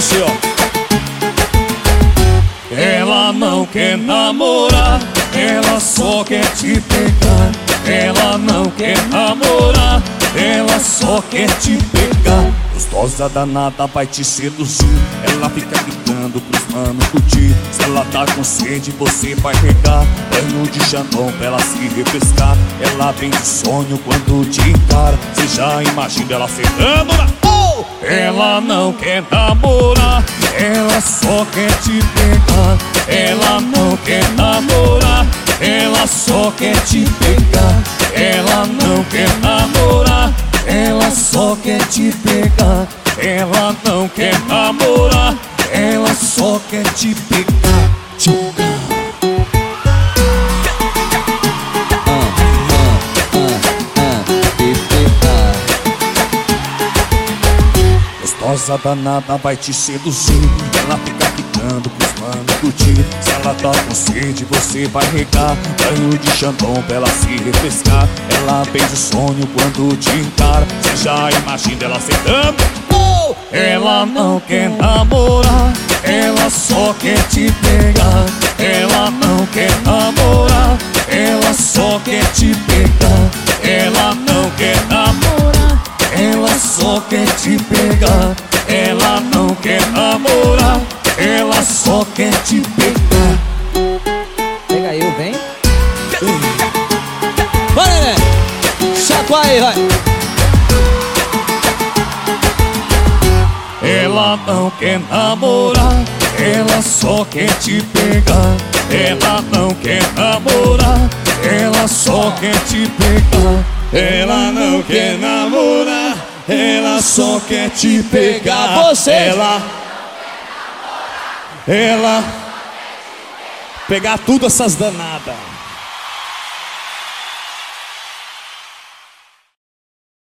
você, ó. Ela não quer namorar, ela só quer te pegar. Ela não quer namorar, ela só quer te pegar. Gostosa danada vai te seduzir. Ela fica gritando pros manos curtir. Se ela tá com sede, você vai pegar. Banho de xandão pra ela se refrescar. Ela vem de sonho quando te encara. Você já imagina ela sentando na. Ela não quer namorar, ela só quer te pegar. Ela não quer namorar, ela só quer te pegar. Ela não quer namorar, ela só quer te pegar. Ela não quer namorar, ela só quer te pegar. Gostosa danada vai te seduzir. Ela fica ficando pros manos curtir Se ela tá com sede, você vai regar. Banho de xandão pra ela se refrescar. Ela vem de sonho quando te encara. Você já imagina ela sentando? Oh! Ela não quer namorar. Ela só quer te pegar. Ela não quer namorar. Ela só quer te pegar. Ela não quer namorar ela só quer te pegar, ela não quer namorar, ela só quer te pegar. Pega eu, vem. Vai, né? Chacoalha aí, vai. Ela não quer namorar, ela só quer te pegar. Ela não quer namorar, ela só quer te pegar. Ela não quer namorar, ela só quer te pegar. Você. Ela. Ela. Pegar tudo essas danadas.